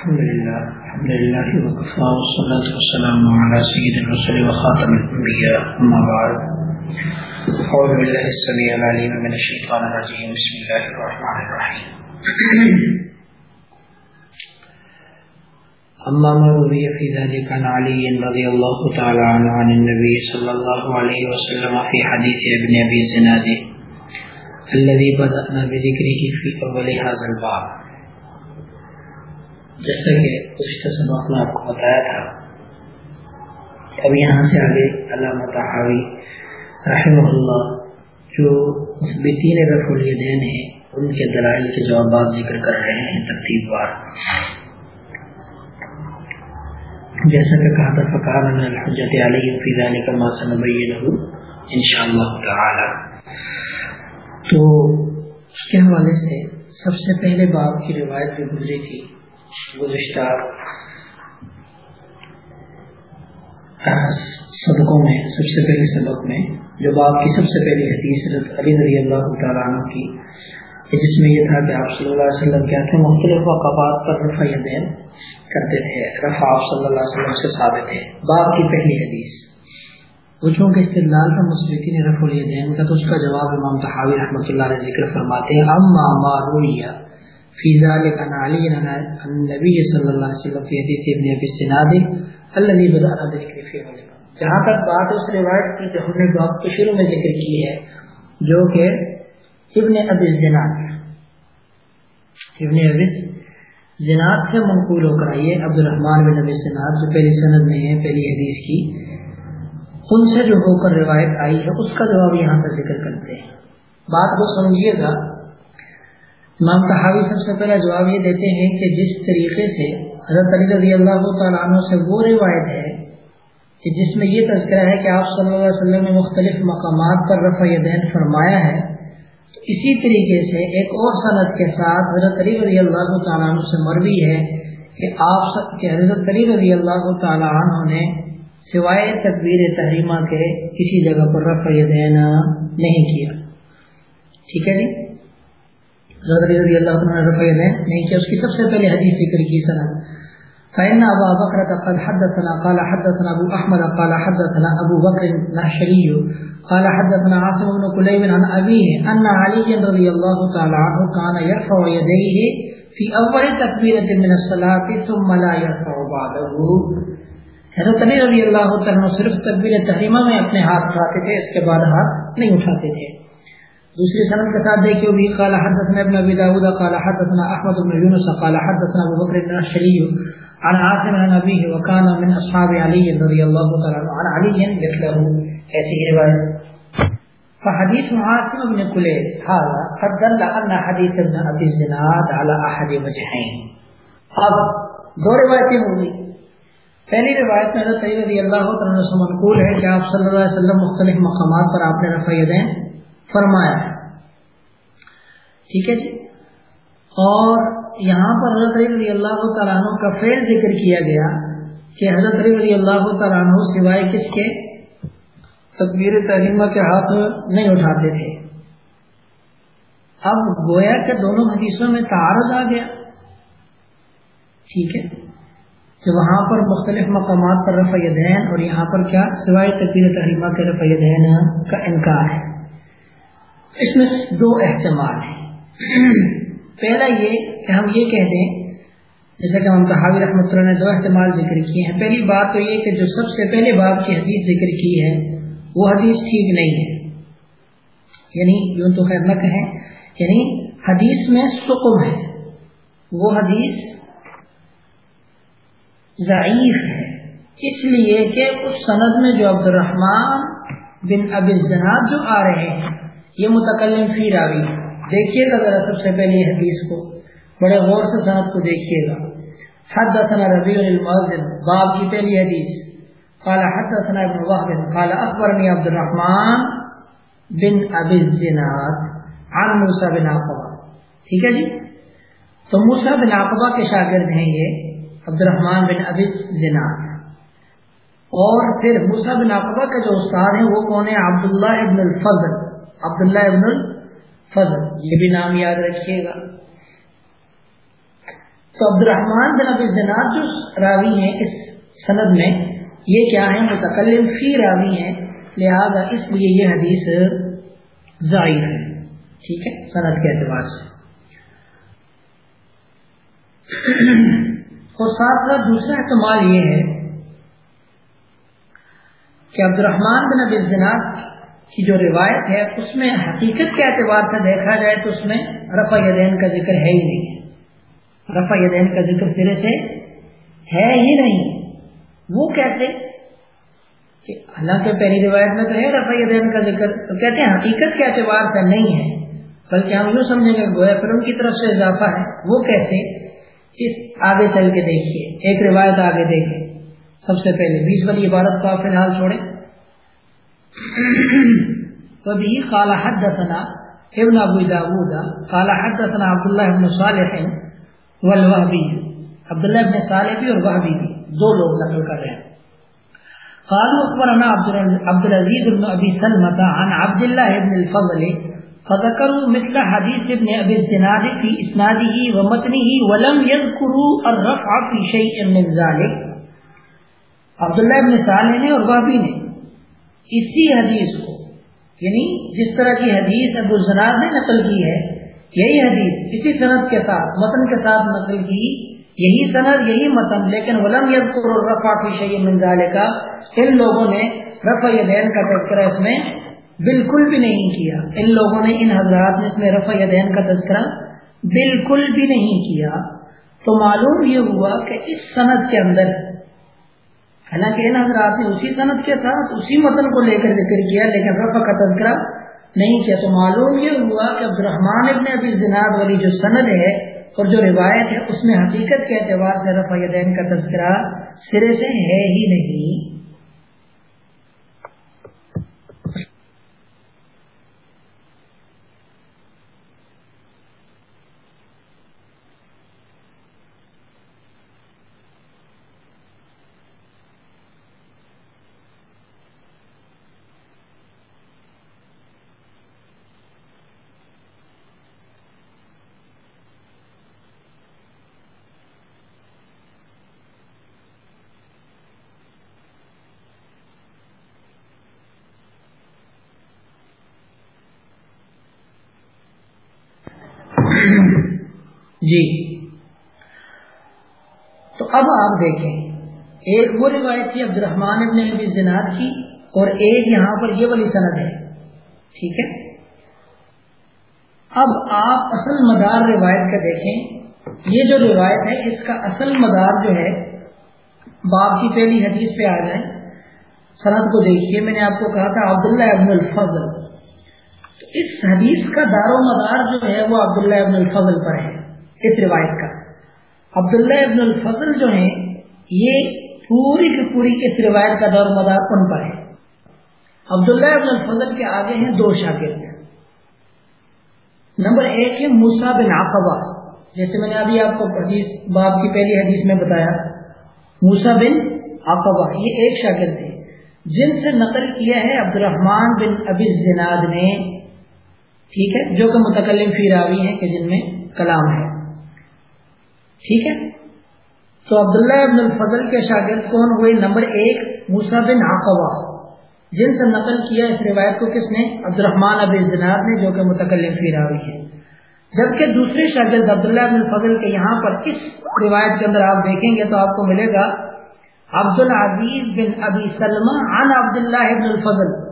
الحمد لله الحمد لله وكفى والصلاة والسلام على سيد الرسل وخاتم الأنبياء، أما بعد. أعوذ بالله السميع العليم من الشيطان الرجيم، بسم الله الرحمن الرحيم. أما ما روي في ذلك عن علي رضي الله تعالى عنه عن النبي صلى الله عليه وسلم في حديث ابن أبي الزناد، الذي بدأنا بذكره في أول هذا الباب. جیسا کہ گزشتہ سبق میں آپ کو بتایا تھا۔ اب یہاں سے آگے علامہ تحاوی رحمہ اللہ جو مثبتین رف الیدین ہیں، ان کے دلائل کے جوابات ذکر کر رہے ہیں ترتیب بار جیسا کہ کہا تھا فقار الحجت علیہ فی ذلك ما سنبینہ انشاءاللہ تعالی تو اس کے حوالے سے سب سے پہلے باب کی روایت جو گزری تھی گزشتہ سبقوں میں، سب سے پہلے سبق میں، جو باپ کی سب سے پہلی حدیث علی رضی اللہ تعالیٰ عنہ کی جس میں یہ تھا کہ آپ صلی اللہ علیہ وسلم کیا تھے، مختلف اوقات پر رفع دین کرتے تھے، رفع آپ صلی اللہ علیہ وسلم سے ثابت ہے۔ باپ کی پہلی حدیث۔ وہ چونکہ استدلال کا مثبتی نے رفع دین کا، تو اس کا جواب امام تحاوی رحمۃ اللہ علیہ ذکر فرماتے ہیں، اما ما رویہ۔ فی ذلك عن علی عن النبی صلی اللہ علیہ وسلم فی حدیث ابن ابی السناد الذي بدأ ذکر فی جہاں تک بات اس روایت کی جو ہم نے باب کے شروع میں ذکر کی ہے، جو کہ ابن ابی الزناد ابن ابی زناد سے منقول ہو کر آئیے عبد الرحمن بن ابی الزناد جو پہلی سند میں ہے، پہلی حدیث کی۔ ان سے جو ہو کر روایت آئی ہے، اس کا جواب یہاں سے ذکر کرتے ہیں۔ بات کو سمجھیے گا امام تحاوی سب سے پہلا جواب یہ دیتے ہیں کہ جس طریقے سے حضرت علی رضی اللہ تعالیٰ عنہ سے وہ روایت ہے کہ جس میں یہ تذکرہ ہے کہ آپ صلی اللہ علیہ وسلم نے مختلف مقامات پر رفع دین فرمایا ہے، تو اسی طریقے سے ایک اور صنعت کے ساتھ حضرت علی رضی اللہ تعالیٰ عنہ سے مروی ہے کہ آپ کہ حضرت علی رضی اللہ تعالیٰ عنہ نے سوائے تقبیر تحریمہ کے کسی جگہ پر رفع دین نہیں کیا۔ ٹھیک ہے جی؟ رضی اللہ عنہ رفع دین نہیں کیا اس کی سب سے پہلے حدیث ذکر کی سند فإن أبا بكر قد حدثنا، قال حدثنا أبو أحمد، قال حدثنا أبو بكر النحشري قال حدثنا عاصم بن كليب عن أبيه أن علي رضي الله تعالى عنه كان يرفع يديه في أول تكبيرة من الصلاة ثم لا يرفع بعده۔ حضرت علی رضی اللہ عنہ صرف تکبیر تحریمہ میں اپنے ہاتھ اٹھاتے تھے، اس کے بعد ہاتھ نہیں اٹھاتے تھے۔ دوسری سند کے ساتھ دیکھیے بھی قال حدثنا ابن ابي داود، قال حدثنا احمد بن يونس قال حدثنا ابو بكر بن الشري عن عاصم عن ابيه وكان من اصحاب علي رضي الله تعالى عنه عن علي مثله ایسی روایت۔ فحديث عاصم بن كليب هذا قد دل ان حديث ابن ابي الزناد على احد وجهين اب دو روایتیں ہوں گی۔ پہلی روایت میں حضرت علی رضی اللہ عنہ سے منقول ہے کہ آپ صلی اللہ علیہ وسلم مختلف مقامات پر آپ نے رفع یدین۔ فرمایا۔ ہے ٹھیک ہے جی۔ اور یہاں پر حضرت علی رضی اللہ تعالیٰ عنہ کا فیل ذکر کیا گیا کہ حضرت علی رضی اللہ تعالیٰ عنہ سوائے کس کے؟ تقبیر تعلیمہ کے ہاتھ نہیں اٹھاتے تھے۔ اب گویا کہ دونوں حدیثوں میں تعارض آ گیا۔ ٹھیک ہے۔ کہ وہاں پر مختلف مقامات پر رفع دین اور یہاں پر کیا؟ سوائے تقبیر تحریمہ کے رفع دین کا انکار ہے۔ اس میں دو احتمال ہیں۔ پہلا یہ کہ ہم یہ کہہ دیں، جیسا کہ ہم تحاوی رحمۃ اللہ نے دو احتمال ذکر کیے ہیں۔ پہلی بات تو یہ کہ جو سب سے پہلے باب کی حدیث ذکر کی ہے، وہ حدیث ٹھیک نہیں ہے۔ یعنی یوں تو خیر نہ کہیں یعنی حدیث میں سکم ہے۔ وہ حدیث ضعیف ہے۔ اس لیے کہ اس سند میں جو عبد الرحمن بن اب الزناد جو آ رہے ہیں یہ متکلم فی راوی دیکھیے گا ذرا سب سے پہلی حدیث کو۔ بڑے غور سے صنعت کو دیکھیے گا۔ حدثنا ربیع المؤذن۔ باب کی پہلی حدیث۔ قال حدثنا ابن وهب۔ قال اخبرني عبد الرحمن بن ابي الزناد عن موسى بن عقبہ۔ ٹھیک ہے جی؟ تو موسى بن عقبہ کے شاگرد ہیں یہ عبد الرحمن بن ابی الزناد۔ اور پھر موسى بن عقبہ کے جو استاد ہیں وہ کون ہیں؟ عبداللہ ابن الفضل۔ عبداللہ ابن الفضل، یہ بھی نام یاد رکھیے گا۔ تو عبد الرحمان بن ابی زناد جو راوی ہیں اس سند میں، یہ کیا ہے متکلم فی راوی ہیں، لہذا اس لیے یہ حدیث ظاہر ہے۔ ٹھیک ہے؟ سند کے اعتبار سے۔ اور ساتھ ساتھ دوسرا احتمال یہ ہے کہ عبد الرحمان بن ابی زناد کی جو روایت ہے، اس میں حقیقت کے اعتبار سے دیکھا جائے تو اس میں رفع یدین کا ذکر ہے ہی نہیں۔ رفع یدین کا ذکر سرے سے ہے ہی نہیں۔ وہ کہتے کہ حالانکہ پہلی روایت میں تو ہے رفع یدین کا ذکر، تو کہتے ہیں حقیقت کے اعتبار سے نہیں ہے۔ بلکہ ہم یوں سمجھیں گے، گویا پھر ان کی طرف سے اضافہ ہے۔ وہ کیسے؟ اس آگے چل کے دیکھیے، ایک روایت آگے دیکھیں سب سے پہلے بیس والی عبارت کو آپ فی الحال چھوڑیں۔ وبه قال حدثنا ابن ابو داود، قال حدثنا عبد الله بن صالح والوهبي. عبد الله بن صالح بھی اور وهبي دو لوگ نقل کر رہے ہیں۔ قالوا اخبرنا عبد العزيز بن ابي سلمة عن عبد الله بن الفضل، فذكروا مثل حديث ابن ابي الزناد في اسناده ومتنه ولم يذكروا الرفع في شيء من ذلك۔ عبد الله بن صالح نے اور وهبي نے اسی حدیث کو یعنی جس طرح کی حدیث ابو زناد نے نقل کی ہے، یہی حدیث اسی صنعت کے ساتھ، متن کے ساتھ نقل کی، یہی صنعت یہی متن، لیکن ولم رفا کی شعی منظالے کا ان لوگوں نے رفع دین کا تذکرہ اس میں بالکل بھی نہیں کیا۔ ان لوگوں نے، ان حضرات نے اس میں رفع دین کا تذکرہ بالکل بھی نہیں کیا۔ تو معلوم یہ ہوا کہ اس صنعت کے اندر حالانکہ ان حضرات نے اسی صنعت کے ساتھ، اسی متن کو لے کر ذکر کیا، لیکن رفع کا تذکرہ نہیں کیا۔ تو معلوم یہ ہوا کہ عبد الرحمان ابن ابی زناد والی جو سند ہے اور جو روایت ہے، اس میں حقیقت کے اعتبار سے رفع دین کا تذکرہ سرے سے ہے ہی نہیں۔ جی۔ تو اب آپ دیکھیں، ایک وہ روایت تھی عبد الرحمان ابن ابی زناد کی اور ایک یہاں پر یہ والی سند ہے۔ ٹھیک ہے؟ اب آپ اصل مدار روایت کا دیکھیں۔ یہ جو روایت ہے، اس کا اصل مدار جو ہے باپ کی پہلی حدیث پہ آ جائیں۔ سند کو دیکھیے، میں نے آپ کو کہا تھا عبداللہ ابن الفضل۔ تو اس حدیث کا دار و مدار جو ہے، وہ عبداللہ ابن الفضل پر ہے۔ اس روایت کا۔ عبداللہ ابن الفضل جو ہیں، یہ پوری کی پوری اس روایت کا دور مدار ان پر ہے۔ عبداللہ ابن الفضل کے آگے ہیں دو شاگرد۔ نمبر ایک ہے موسا بن آقبہ جیسے میں نے ابھی آپ کو حدیث باپ کی پہلی حدیث میں بتایا۔ موسا بن آقبہ یہ ایک شاگرد ہے جن سے نقل کیا ہے عبد الرحمان بن ابی زناد نے، ٹھیک ہے، جو کہ متکلم فی راوی ہیں کہ جن میں کلام ہے۔ ٹھیک ہے؟ تو عبداللہ ابن الفضل کے شاگرد کون ہوئے؟ نمبر ایک موسا بن آقوا جن سے نقل کیا اس روایت کو کس نے؟ عبد الرحمان اب زناد نے، جو کہ متکلم فی راوی ہے۔ جبکہ دوسرے شاگرد عبداللہ ابن الفضل کے یہاں پر اس روایت کے اندر آپ دیکھیں گے تو آپ کو ملے گا عبد العزیز بن ابی سلمہ عن عبداللہ ابن الفضل۔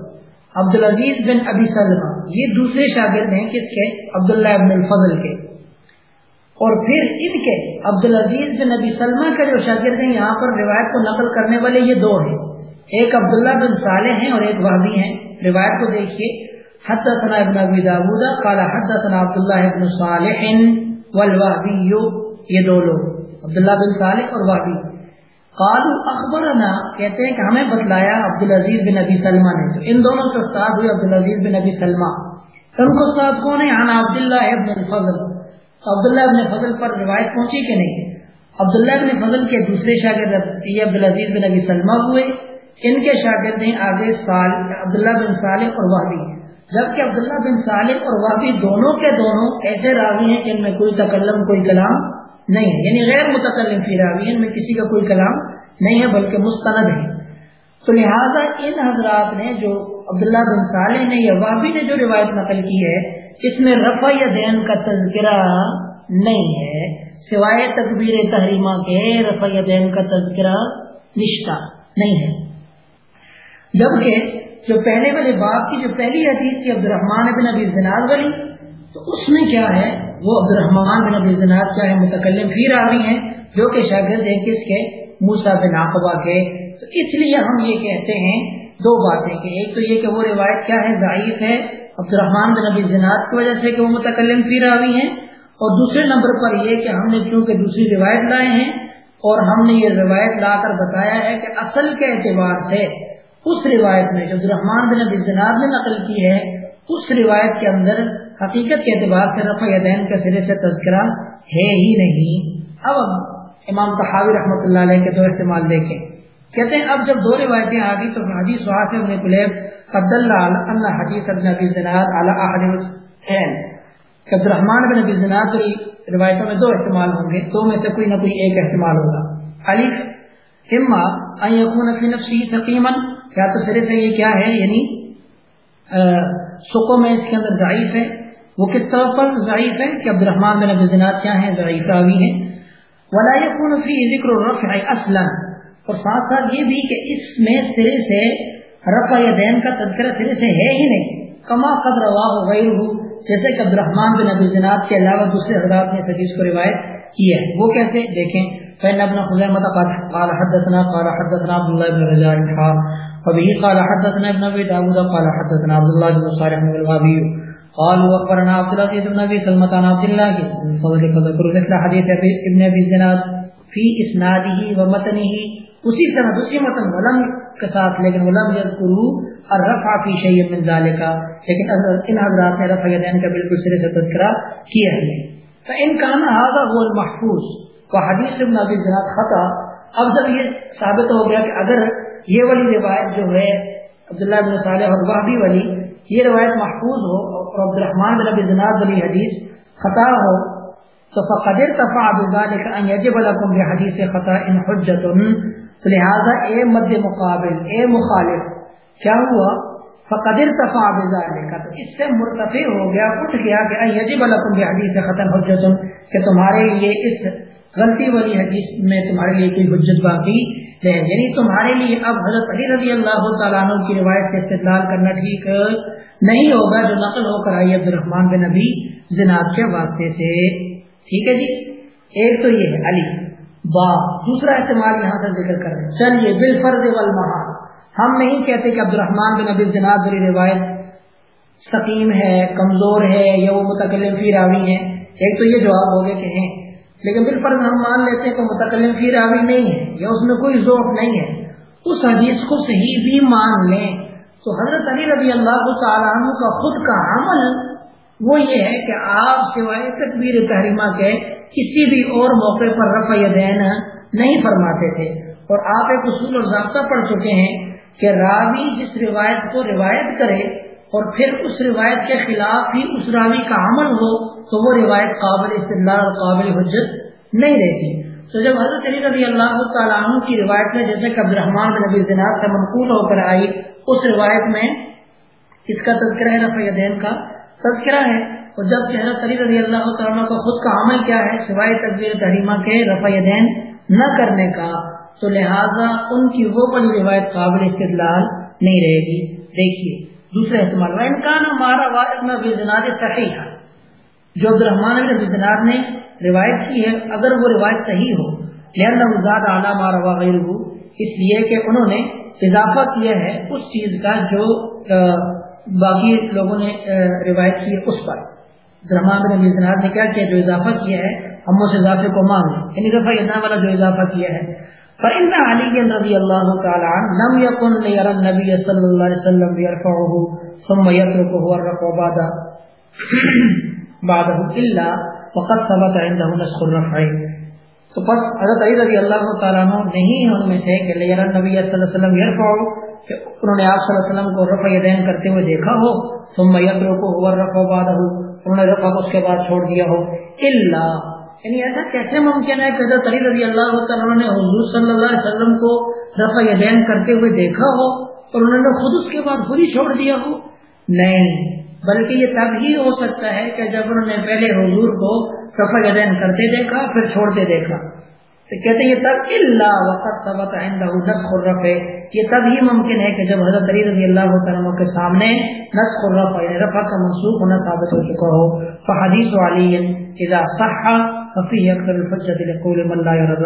عبد العزیز بن ابی سلمہ، یہ دوسرے شاگرد ہیں کس کے؟ عبداللہ ابن الفضل کے۔ اور پھر ان کے عبد العزیز بن نبی سلمہ کے جو شاگرد ہیں، یہاں پر روایت کو نقل کرنے والے یہ دو ہیں۔ ایک عبداللہ بن صالح ہیں اور ایک وحبی ہیں۔ روایت کو دیکھیے۔ حدثنا ابن ابی داود، قال حدثنا عبداللہ ابن صالح والوحبی یہ دو لوگ۔ عبداللہ بن صالح اور وحبی قالوا اخبرنا، کہتے ہیں کہ ہمیں بتلایا عبد العزیز بن ابی سلمہ نے۔ تو ان دونوں کے استاد ہوئے عبد العزیز بن ابی سلمہ۔ ان کو استاد کون ہے عن عبداللہ ابن الفضل۔ عبداللہ ابن فضل پر روایت پہنچی کہ نہیں؟ عبداللہ ابن فضل کے دوسرے شاگرد عبدالعزیز بن ابی سلمہ ہوئے۔ ان کے شاگرد ہیں آگے سال، عبداللہ بن صالح اور واحبی جبکہ عبداللہ بن صالح اور واحبی دونوں کے دونوں ایسے راوی ہیں کہ ان میں کوئی تکلم، کوئی کلام نہیں ہے۔ یعنی غیر متکلم فی راوی ان میں کسی کا کوئی کلام نہیں ہے، بلکہ مستند ہے تو لہٰذا ان حضرات نے جو عبداللہ بن صالح نے یا وابی نے جو روایت نقل کی ہے اس میں رفع یا دین کا تذکرہ نہیں ہے، سوائے تکبیر تحریمہ کے رفع یا دین کا تذکرہ نشتہ نہیں ہے۔ جبکہ جو پہلے والے باپ کی جو پہلی حدیث تھی عبد الرحمان بن ابی زناد والی، تو اس میں کیا ہے؟ وہ عبد الرحمان بن ابی زناد کیا ہے متکلم پھر آ رہی ہیں، جو کہ شاگرد ہیں کس کے؟ موسا بن آقبا کے۔ تو اس لیے ہم یہ کہتے ہیں دو باتیں کہ ایک تو یہ کہ وہ روایت کیا ہے، ضعیف ہے عبد الرحمان بن ابی زناد کی وجہ سے کہ وہ متکلم پھر آ رہی ہیں۔ اور دوسرے نمبر پر یہ کہ ہم نے کیونکہ دوسری روایت لائے ہیں اور ہم نے یہ روایت لا کر بتایا ہے کہ اصل کے اعتبار سے اس روایت میں جو عبد الرحمان بن ابی زناد نے نقل کی ہے، اس روایت کے اندر حقیقت کے اعتبار سے رفع یدین کے سرے سے تذکرہ ہے ہی نہیں۔ اب امام تحاوی رحمۃ اللہ علیہ کے دو استعمال دیکھیں۔ کہتے ہیں، اب جب دو روایتیں آ گئی تو حدیث صحاف ابن قلیب قد اللہ حدیث ابن ابی زناد علی احد الحسین عبد الرحمن بن ابی زناد کی روایتوں میں دو استعمال ہوں گے، دو میں سے کوئی نہ کوئی ایک استعمال ہوگا۔ الف اما ان یکون فی نفسی سقیما کیا تو سرے سے یہ کیا ہے؟ یعنی سکوں میں اس کے اندر ضعیف ہے۔ وہ کس طرح پر ضعیف ہے؟ کہ عبد الرحمان بن ابی زناد کیا ہیں؟ ضعیف راوی ہیں۔ ولا يكون فيه ذکر الرفع اصلا اور ساتھ ساتھ یہ بھی کہ اس میں سرے سے رفع یا دین کا تذکرہ سرے سے ہے ہی نہیں۔ کما قد رواہ غیرہ جیسے کہ عبد الرحمان بن ابی زناد کے علاوہ دوسرے حضرات نے اس حدیث کو روایت کی ہے۔ وہ کیسے؟ دیکھیں۔ فإن ابن خزیمہ قال حدثنا قال حدثنا عبد الله بن رجاء وبه قال حدثنا ابن ابي داود، قال حدثنا عبد الله بن صالح بن الوابي۔ قال واخبرنا عبد العزيز بن ابي سلمة عن عبد الله بن فضل فذكر مثل حديث ابن ابي زناد، في اسناده ومتنه اسی طرح دوسری متن ولم کے ساتھ، لیکن ولم يذكروا الرفع في شيء من ذلك لیکن ان حضرات نے رفع یدین کا بالکل سرے سے تذکرہ کیا ہے۔ فان كان هذا هو المحفوظ۔ وحديث ابن ابي زناد خطا۔ اب جب یہ ثابت ہو گیا کہ اگر یہ والی روایت جو ہے، عبداللہ بن صالح اور وحبی والی، یہ روایت محفوظ ہو اور عبد الرحمان بن ابی زناد علی حدیث خطا ہو، تو فقد ارتفع بذلك ان يجب لكم بحديث خطا ان حجت تو لہذا اے مد مقابل، اے مخالف، کیا ہوا؟ فقد ارتفع بذلك، تو اس سے مرتفع ہو گیا، اٹھ گیا کہ ان يجب لكم بحديث خطا حجت کہ تمہارے لیے اس غلطی والی حدیث میں تمہارے لیے کوئی حجت باقی ہے یعنی تمہارے لیے اب حضرت علی رضی اللہ تعالیٰ عنہ کی روایت سے استدلال کرنا ٹھیک نہیں ہوگا، جو نقل ہو کر آئی عبد الرحمان بن نبی جناب کے واسطے سے۔ ٹھیک ہے جی؟ ایک تو یہ ہے، علی۔ با، دوسرا استعمال یہاں سے ذکر کر رہے چلیے بال فرض ہم نہیں کہتے کہ عبد الرحمان بن نبی جناب بری روایت سکیم ہے، کمزور ہے یا وہ متکلم فی راوی ہے ایک تو یہ جواب ہوگئے کہ ہیں۔ لیکن پھر پر ہم مان لیتے ہیں کہ متکلم فی راوی نہیں ہے یا اس میں کوئی ذوق نہیں ہے۔ اس حدیث کو صحیح بھی مان لیں۔ تو حضرت علی رضی اللہ تعالیٰ عنہ کا خود کا عمل وہ یہ ہے کہ آپ سوائے تکبیر تحریمہ کے کسی بھی اور موقع پر رفع دین نہیں فرماتے تھے۔ اور آپ ایک اصول اور ضابطہ پڑھ چکے ہیں کہ راوی جس روایت کو روایت کرے اور پھر اس روایت کے خلاف ہی اس راوی کا عمل ہو تو وہ روایت قابل استدلال اور قابل حجت نہیں رہتی۔ تو جب حضرت علی رضی اللہ تعالیٰ عنہ کی روایت میں جیسے کہ عبدالرحمان بن نبی زناد سے منقول ہو کر آئی، اس روایت میں اس کا تذکرہ رفع دین کا تذکرہ ہے اور جبکہ حضرت رضی اللہ تعالیٰ کا خود کا عمل کیا ہے، سوائے تقبیر تحریمہ کے رفع دین نہ کرنے کا، تو لہٰذا ان کی وہ بڑی روایت قابل استدلال نہیں رہے گی۔ دیکھیے، دوسرا احتمال کا نا مارا واحد میں صحیح ہے جو عبد الرحمان بن نے روایت کی ہے، اگر وہ روایت صحیح ہو زاد اعلیٰ مارا وغیر اس لیے کہ انہوں نے اضافہ کیا ہے اس چیز کا جو باقی لوگوں نے روایت کی اس پر۔ رحمان بن ابی نے کیا کیا؟ جو اضافہ کیا ہے، ہم اس اضافے کو مانگ یعنی دفعہ والا جو اضافہ کیا ہے۔ فإن علي رضي الله تعالى عنه لم يكن ليرى النبي صلى الله عليه وسلم يرفعه ثم يتركه الرفع بعد بعده الا وقد ثبت عنده نسخ الرفع تو پس حضرت علی رضی اللہ تعالیٰ عنہ نہیں ان میں سے کہ لیرا نبی صلی اللہ علیہ وسلم یرفع کہ انہوں نے آپ صلی اللہ علیہ وسلم کو رفع یدین کرتے ہوئے دیکھا ہو، ثم یترکه هو الرفع بعده، انہوں نے رفع اس کے بعد چھوڑ دیا ہو۔ الا یعنی ایسا کیسے ممکن ہے کہ حضرت علی رضی اللہ تعالیٰ نے حضور صلی اللہ علیہ وسلم کو رفع یدین کرتے ہوئے دیکھا ہو اور انہوں نے خود اس کے بعد خود ہی چھوڑ دیا ہو؟ نہیں، بلکہ یہ تب ہی ہو سکتا ہے کہ جب انہوں نے پہلے حضور کو رفع یدین کرتے دیکھا، پھر چھوڑتے دیکھا۔ تو کہتے ہیں یہ تب اللہ وقت ثبت نسخ الرف. ہے یہ تب ہی ممکن ہے کہ جب حضرت علی رضی اللہ عنہ کے سامنے نسخ الرف یعنی رفع کا منسوخ ہونا ثابت ہو چکا ہو. فحدیث علی اذا صح ففيه اکثر الحجت لقول من لا يرى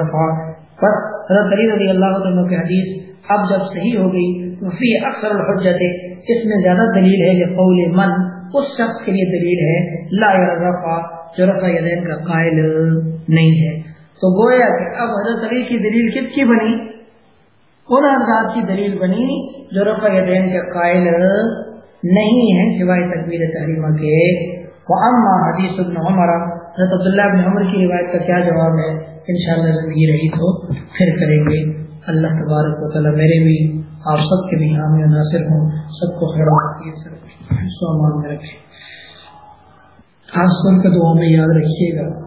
بس حضرت علی رضی اللہ عنہ کی حدیث اب جب صحیح ہو گئی ففيه اکثر الحجت اس میں زیادہ دلیل ہے کہ قول من اس شخص کے لیے دلیل ہے لا يرى جو رفع یدین کا قائل نہیں ہے. تو گویا کہ اب حضرت علی کی دلیل کس کی بنی؟ ان حضرات کی دلیل بنی جو رفع دین کے قائل نہیں ہے سوائے تقبیر تحریمہ کے۔ اما حدیث ابن عمر، حضرت عبداللہ ابن عمر کی روایت کا کیا جواب ہے؟ انشاءاللہ زندگی رہی تو پھر کریں گے۔ اللہ تبارک و تعالیٰ میرے بھی، آپ سب کے بھی حامی و ناصر ہوں۔ سب کو خیر سامان میں رکھیں۔ خاص طور پہ دعا میں یاد رکھیے گا۔